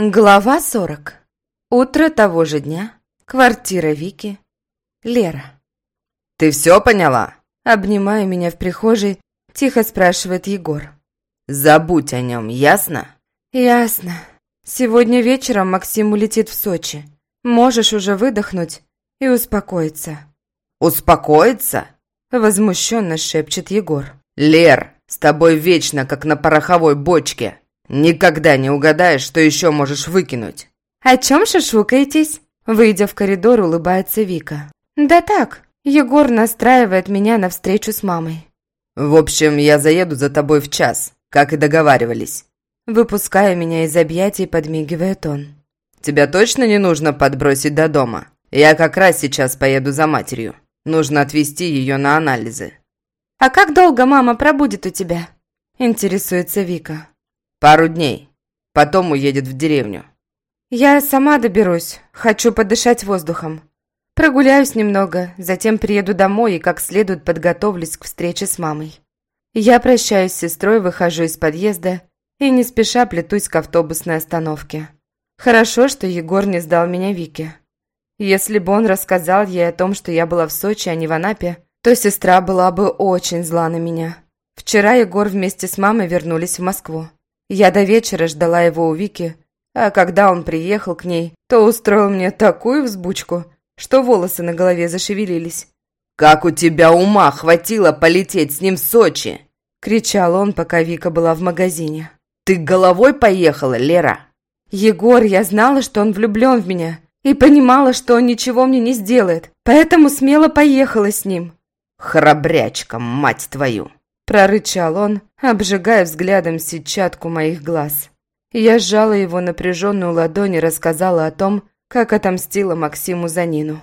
Глава 40. Утро того же дня. Квартира Вики. Лера. «Ты все поняла?» Обнимая меня в прихожей, тихо спрашивает Егор. «Забудь о нем, ясно?» «Ясно. Сегодня вечером Максим улетит в Сочи. Можешь уже выдохнуть и успокоиться». «Успокоиться?» Возмущенно шепчет Егор. «Лер, с тобой вечно, как на пороховой бочке. Никогда не угадаешь, что еще можешь выкинуть. О чем шушукаетесь? Выйдя в коридор, улыбается Вика. Да так, Егор настраивает меня на встречу с мамой. В общем, я заеду за тобой в час, как и договаривались. Выпуская меня из объятий, подмигивает он. Тебя точно не нужно подбросить до дома? Я как раз сейчас поеду за матерью. Нужно отвезти ее на анализы. А как долго мама пробудет у тебя? Интересуется Вика. Пару дней. Потом уедет в деревню. Я сама доберусь. Хочу подышать воздухом. Прогуляюсь немного, затем приеду домой и как следует подготовлюсь к встрече с мамой. Я прощаюсь с сестрой, выхожу из подъезда и не спеша плетусь к автобусной остановке. Хорошо, что Егор не сдал меня Вике. Если бы он рассказал ей о том, что я была в Сочи, а не в Анапе, то сестра была бы очень зла на меня. Вчера Егор вместе с мамой вернулись в Москву. Я до вечера ждала его у Вики, а когда он приехал к ней, то устроил мне такую взбучку, что волосы на голове зашевелились. «Как у тебя ума хватило полететь с ним в Сочи?» – кричал он, пока Вика была в магазине. «Ты головой поехала, Лера?» «Егор, я знала, что он влюблен в меня, и понимала, что он ничего мне не сделает, поэтому смело поехала с ним». «Храбрячка, мать твою!» Прорычал он, обжигая взглядом сетчатку моих глаз. Я сжала его напряженную ладонь и рассказала о том, как отомстила Максиму за Нину.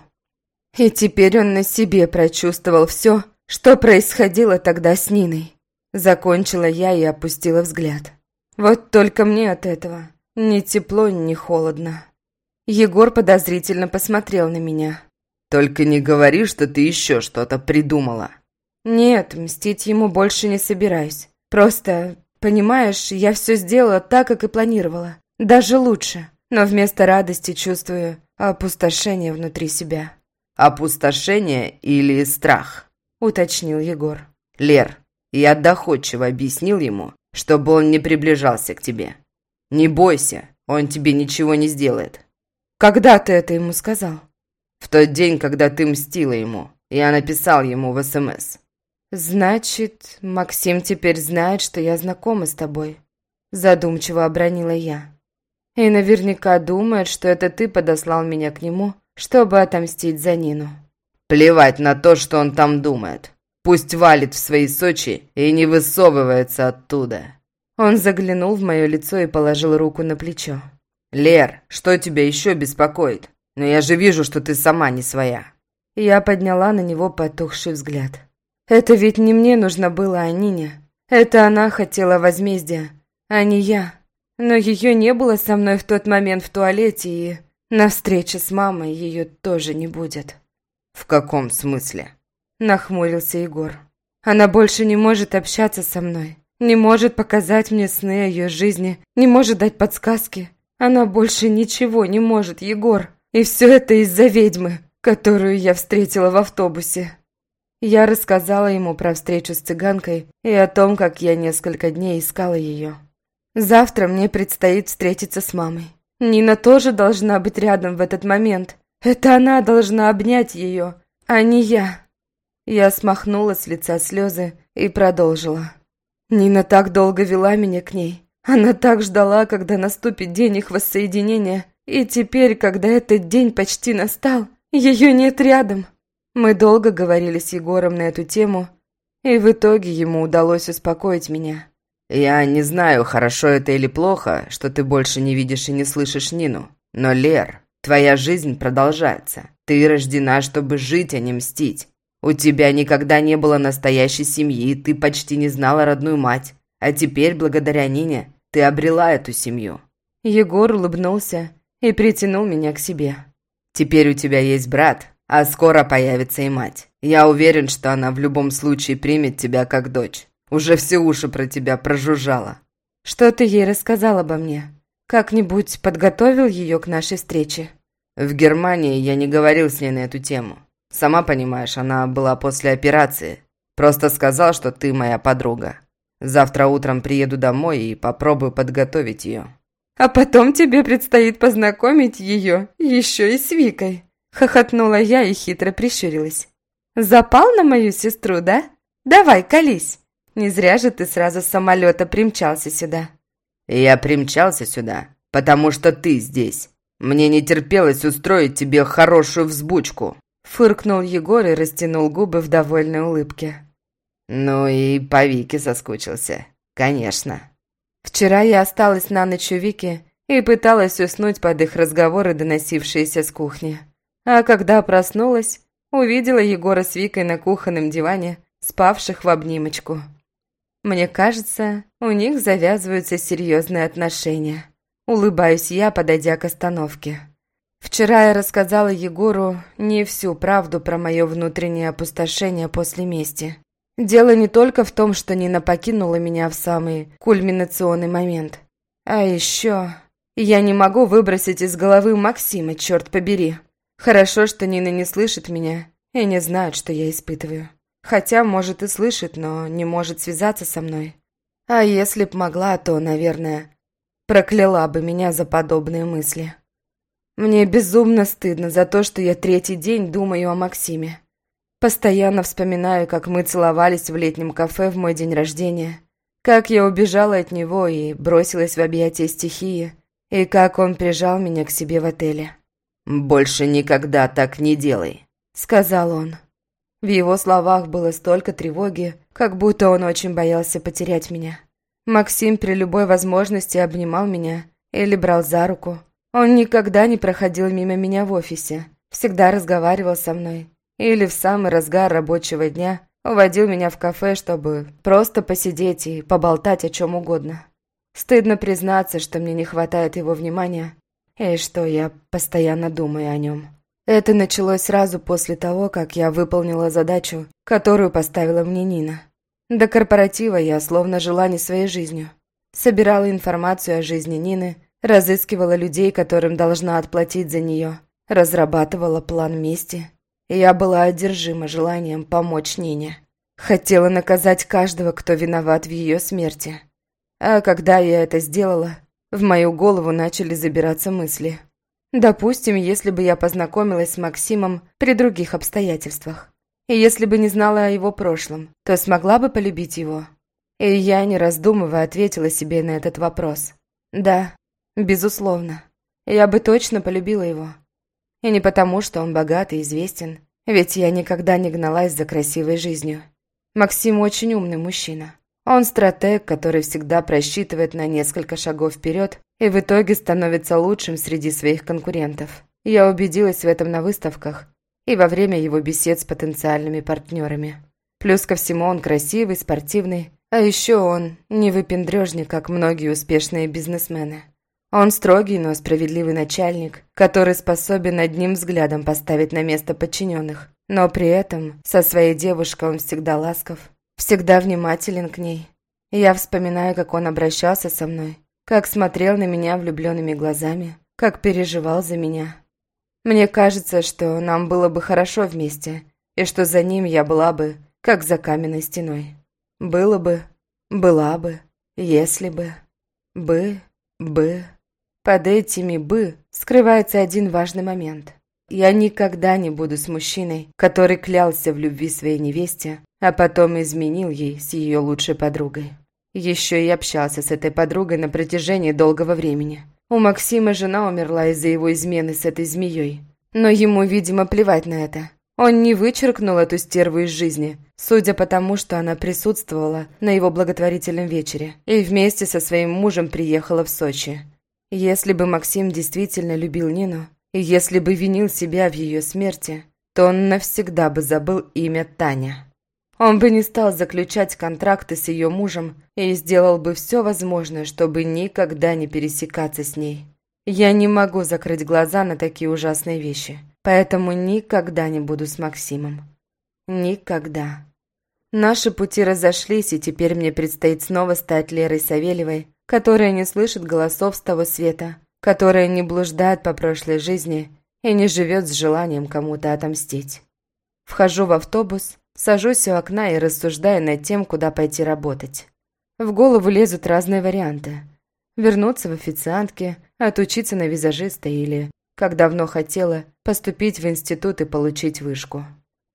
И теперь он на себе прочувствовал все, что происходило тогда с Ниной. Закончила я и опустила взгляд. Вот только мне от этого ни тепло, ни холодно. Егор подозрительно посмотрел на меня. «Только не говори, что ты еще что-то придумала», «Нет, мстить ему больше не собираюсь. Просто, понимаешь, я все сделала так, как и планировала. Даже лучше. Но вместо радости чувствую опустошение внутри себя». «Опустошение или страх?» – уточнил Егор. «Лер, я доходчиво объяснил ему, чтобы он не приближался к тебе. Не бойся, он тебе ничего не сделает». «Когда ты это ему сказал?» «В тот день, когда ты мстила ему. Я написал ему в СМС. «Значит, Максим теперь знает, что я знакома с тобой», задумчиво обронила я. «И наверняка думает, что это ты подослал меня к нему, чтобы отомстить за Нину». «Плевать на то, что он там думает. Пусть валит в свои Сочи и не высовывается оттуда». Он заглянул в мое лицо и положил руку на плечо. «Лер, что тебя еще беспокоит? Но я же вижу, что ты сама не своя». Я подняла на него потухший взгляд. Это ведь не мне нужно было, а Нине. Это она хотела возмездия, а не я. Но ее не было со мной в тот момент в туалете, и на встрече с мамой ее тоже не будет. «В каком смысле?» Нахмурился Егор. «Она больше не может общаться со мной, не может показать мне сны о ее жизни, не может дать подсказки. Она больше ничего не может, Егор. И все это из-за ведьмы, которую я встретила в автобусе». Я рассказала ему про встречу с цыганкой и о том, как я несколько дней искала ее. Завтра мне предстоит встретиться с мамой. Нина тоже должна быть рядом в этот момент. Это она должна обнять ее, а не я. Я смахнула с лица слезы и продолжила. Нина так долго вела меня к ней. Она так ждала, когда наступит день их воссоединения. И теперь, когда этот день почти настал, ее нет рядом. Мы долго говорили с Егором на эту тему, и в итоге ему удалось успокоить меня. «Я не знаю, хорошо это или плохо, что ты больше не видишь и не слышишь Нину. Но, Лер, твоя жизнь продолжается. Ты рождена, чтобы жить, а не мстить. У тебя никогда не было настоящей семьи, ты почти не знала родную мать. А теперь, благодаря Нине, ты обрела эту семью». Егор улыбнулся и притянул меня к себе. «Теперь у тебя есть брат, а скоро появится и мать. Я уверен, что она в любом случае примет тебя как дочь. Уже все уши про тебя прожужжала». «Что ты ей рассказал обо мне?» Как-нибудь подготовил ее к нашей встрече? В Германии я не говорил с ней на эту тему. Сама понимаешь, она была после операции. Просто сказал, что ты моя подруга. Завтра утром приеду домой и попробую подготовить ее. А потом тебе предстоит познакомить ее еще и с Викой. Хохотнула я и хитро прищурилась. Запал на мою сестру, да? Давай, колись. Не зря же ты сразу с самолета примчался сюда. Я примчался сюда, потому что ты здесь. Мне не терпелось устроить тебе хорошую взбучку. Фыркнул Егор и растянул губы в довольной улыбке. Ну и по Вике соскучился, конечно. Вчера я осталась на ночь у Вики и пыталась уснуть под их разговоры, доносившиеся с кухни. А когда проснулась, увидела Егора с Викой на кухонном диване, спавших в обнимочку. Мне кажется, у них завязываются серьезные отношения. Улыбаюсь я, подойдя к остановке. Вчера я рассказала Егору не всю правду про мое внутреннее опустошение после мести. Дело не только в том, что Нина покинула меня в самый кульминационный момент. А еще я не могу выбросить из головы Максима, черт побери. Хорошо, что Нина не слышит меня и не знает, что я испытываю. Хотя, может, и слышит, но не может связаться со мной. А если б могла, то, наверное, прокляла бы меня за подобные мысли. Мне безумно стыдно за то, что я третий день думаю о Максиме. Постоянно вспоминаю, как мы целовались в летнем кафе в мой день рождения, как я убежала от него и бросилась в объятия стихии, и как он прижал меня к себе в отеле. «Больше никогда так не делай», — сказал он. В его словах было столько тревоги, как будто он очень боялся потерять меня. Максим при любой возможности обнимал меня или брал за руку. Он никогда не проходил мимо меня в офисе, всегда разговаривал со мной. Или в самый разгар рабочего дня уводил меня в кафе, чтобы просто посидеть и поболтать о чем угодно. Стыдно признаться, что мне не хватает его внимания и что я постоянно думаю о нем. Это началось сразу после того, как я выполнила задачу, которую поставила мне Нина. До корпоратива я словно жила не своей жизнью. Собирала информацию о жизни Нины, разыскивала людей, которым должна отплатить за нее, разрабатывала план мести. Я была одержима желанием помочь Нине. Хотела наказать каждого, кто виноват в ее смерти. А когда я это сделала, в мою голову начали забираться мысли – Допустим, если бы я познакомилась с Максимом при других обстоятельствах. И если бы не знала о его прошлом, то смогла бы полюбить его. И я, не раздумывая, ответила себе на этот вопрос. Да, безусловно. Я бы точно полюбила его. И не потому, что он богат и известен, ведь я никогда не гналась за красивой жизнью. Максим очень умный мужчина. Он стратег, который всегда просчитывает на несколько шагов вперед и в итоге становится лучшим среди своих конкурентов. Я убедилась в этом на выставках и во время его бесед с потенциальными партнерами. Плюс ко всему он красивый, спортивный, а еще он не выпендрежник, как многие успешные бизнесмены. Он строгий, но справедливый начальник, который способен одним взглядом поставить на место подчиненных. Но при этом со своей девушкой он всегда ласков, всегда внимателен к ней. Я вспоминаю, как он обращался со мной, как смотрел на меня влюбленными глазами, как переживал за меня. Мне кажется, что нам было бы хорошо вместе, и что за ним я была бы, как за каменной стеной. Было бы, была бы, если бы, бы, бы. Под этими «бы» скрывается один важный момент. Я никогда не буду с мужчиной, который клялся в любви своей невесте, а потом изменил ей с ее лучшей подругой. Еще и общался с этой подругой на протяжении долгого времени. У Максима жена умерла из-за его измены с этой змеей. Но ему, видимо, плевать на это. Он не вычеркнул эту стерву из жизни, судя по тому, что она присутствовала на его благотворительном вечере и вместе со своим мужем приехала в Сочи. Если бы Максим действительно любил Нину, если бы винил себя в ее смерти, то он навсегда бы забыл имя Таня. Он бы не стал заключать контракты с ее мужем и сделал бы все возможное, чтобы никогда не пересекаться с ней. Я не могу закрыть глаза на такие ужасные вещи, поэтому никогда не буду с Максимом. Никогда. Наши пути разошлись, и теперь мне предстоит снова стать Лерой Савельевой, которая не слышит голосов с того света, которая не блуждает по прошлой жизни и не живет с желанием кому-то отомстить. Вхожу в автобус, сажусь у окна и рассуждаю над тем, куда пойти работать. В голову лезут разные варианты. Вернуться в официантки, отучиться на визажиста или, как давно хотела, поступить в институт и получить вышку.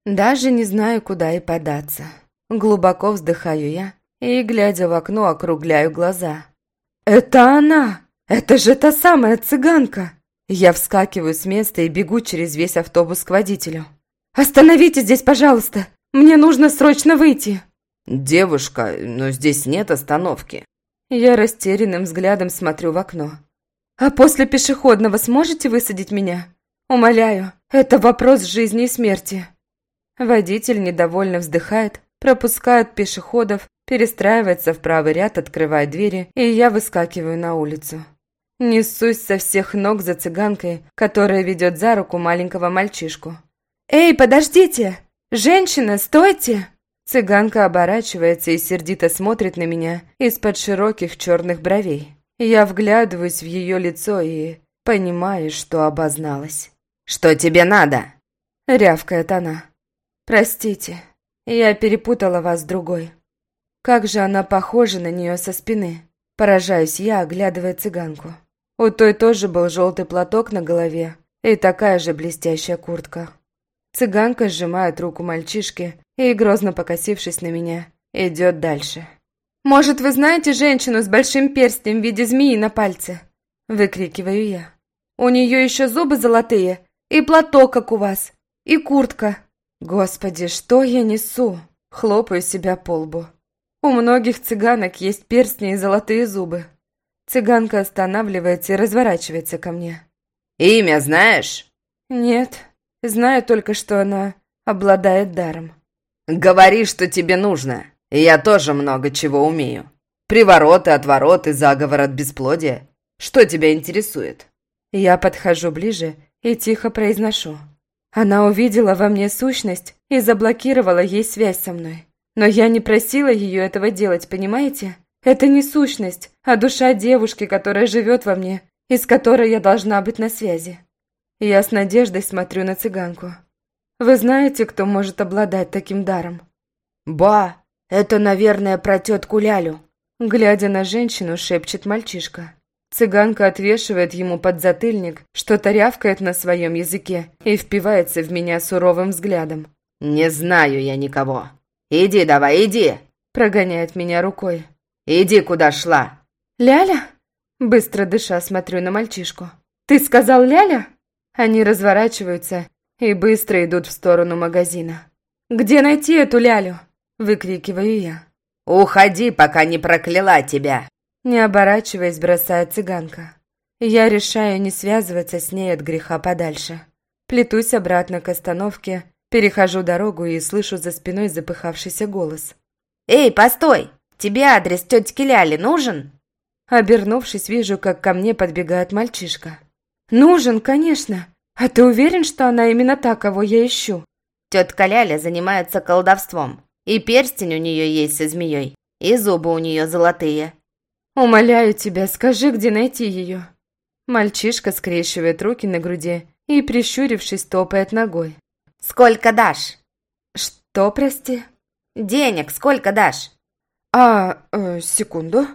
Даже не знаю, куда и податься. Глубоко вздыхаю я и, глядя в окно, округляю глаза. «Это она! Это же та самая цыганка!» Я вскакиваю с места и бегу через весь автобус к водителю. «Остановите здесь, пожалуйста! Мне нужно срочно выйти!» «Девушка, но здесь нет остановки». Я растерянным взглядом смотрю в окно. «А после пешеходного сможете высадить меня? Умоляю, это вопрос жизни и смерти». Водитель недовольно вздыхает, пропускает пешеходов, перестраивается в правый ряд, открывает двери, и я выскакиваю на улицу. Несусь со всех ног за цыганкой, которая ведет за руку маленького мальчишку. «Эй, подождите! Женщина, стойте!» Цыганка оборачивается и сердито смотрит на меня из-под широких черных бровей. Я вглядываюсь в ее лицо и понимаю, что обозналась. «Что тебе надо?» — рявкает она. «Простите, я перепутала вас с другой. Как же она похожа на нее со спины!» Поражаюсь я, оглядывая цыганку. У той тоже был желтый платок на голове и такая же блестящая куртка. Цыганка сжимает руку мальчишки и, грозно покосившись на меня, идет дальше. «Может, вы знаете женщину с большим перстнем в виде змеи на пальце?» Выкрикиваю я. «У нее еще зубы золотые, и платок, как у вас, и куртка». Господи, что я несу? Хлопаю себя по лбу. У многих цыганок есть перстни и золотые зубы. Цыганка останавливается и разворачивается ко мне. «Имя знаешь?» «Нет, знаю только, что она обладает даром». «Говори, что тебе нужно. Я тоже много чего умею. Привороты, отвороты, заговор от бесплодия. Что тебя интересует?» Я подхожу ближе и тихо произношу. Она увидела во мне сущность и заблокировала ей связь со мной. Но я не просила ее этого делать, понимаете? Это не сущность, а душа девушки, которая живет во мне, и с которой я должна быть на связи. Я с надеждой смотрю на цыганку. Вы знаете, кто может обладать таким даром? Ба, это, наверное, про тетку Лялю. Глядя на женщину, шепчет мальчишка. Цыганка отвешивает ему подзатыльник, что-то рявкает на своем языке и впивается в меня суровым взглядом. «Не знаю я никого. Иди давай, иди!» Прогоняет меня рукой. «Иди, куда шла!» «Ляля?» Быстро дыша смотрю на мальчишку. «Ты сказал Ляля?» Они разворачиваются и быстро идут в сторону магазина. «Где найти эту Лялю?» Выкрикиваю я. «Уходи, пока не прокляла тебя!» Не оборачиваясь, бросает цыганка. Я решаю не связываться с ней от греха подальше. Плетусь обратно к остановке, перехожу дорогу и слышу за спиной запыхавшийся голос. «Эй, постой! Тебе адрес тетки Ляли нужен?» Обернувшись, вижу, как ко мне подбегает мальчишка. «Нужен, конечно. А ты уверен, что она именно та, кого я ищу?» Тетка Ляля занимается колдовством. И перстень у нее есть со змеей, и зубы у нее золотые. «Умоляю тебя, скажи, где найти ее». Мальчишка скрещивает руки на груди и, прищурившись, топает ногой. «Сколько дашь?» «Что, прости?» «Денег сколько дашь?» «А, э, секунду».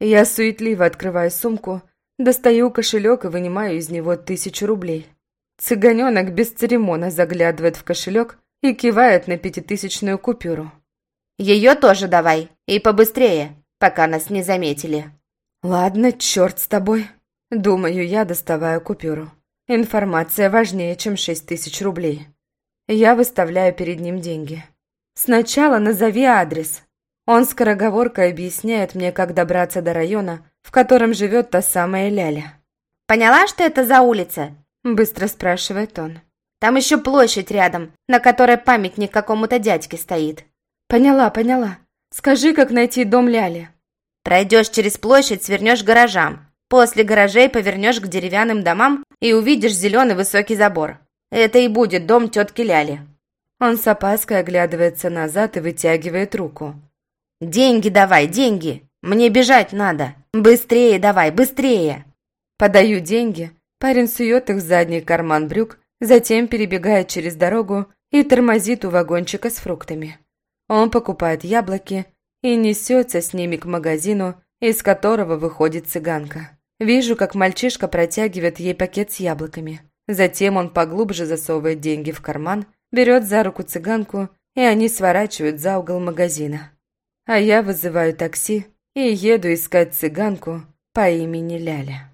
Я суетливо открываю сумку, достаю кошелек и вынимаю из него тысячу рублей. Цыганенок без церемона заглядывает в кошелек и кивает на пятитысячную купюру. «Ее тоже давай, и побыстрее, пока нас не заметили». «Ладно, черт с тобой», — думаю я, доставая купюру. Информация важнее, чем шесть тысяч рублей. Я выставляю перед ним деньги. «Сначала назови адрес». Он скороговоркой объясняет мне, как добраться до района, в котором живет та самая Ляля. «Поняла, что это за улица?» – быстро спрашивает он. «Там еще площадь рядом, на которой памятник какому-то дядьке стоит». «Поняла, поняла. Скажи, как найти дом Ляли». Пройдешь через площадь, свернешь к гаражам. После гаражей повернешь к деревянным домам и увидишь зеленый высокий забор. Это и будет дом тетки Ляли». Он с опаской оглядывается назад и вытягивает руку. «Деньги давай, деньги! Мне бежать надо!» Быстрее давай, быстрее!» Подаю деньги, парень сует их в задний карман брюк, затем перебегает через дорогу и тормозит у вагончика с фруктами. Он покупает яблоки и несется с ними к магазину, из которого выходит цыганка. Вижу, как мальчишка протягивает ей пакет с яблоками. Затем он поглубже засовывает деньги в карман, берет за руку цыганку, и они сворачивают за угол магазина. А я вызываю такси и еду искать цыганку по имени Ляля.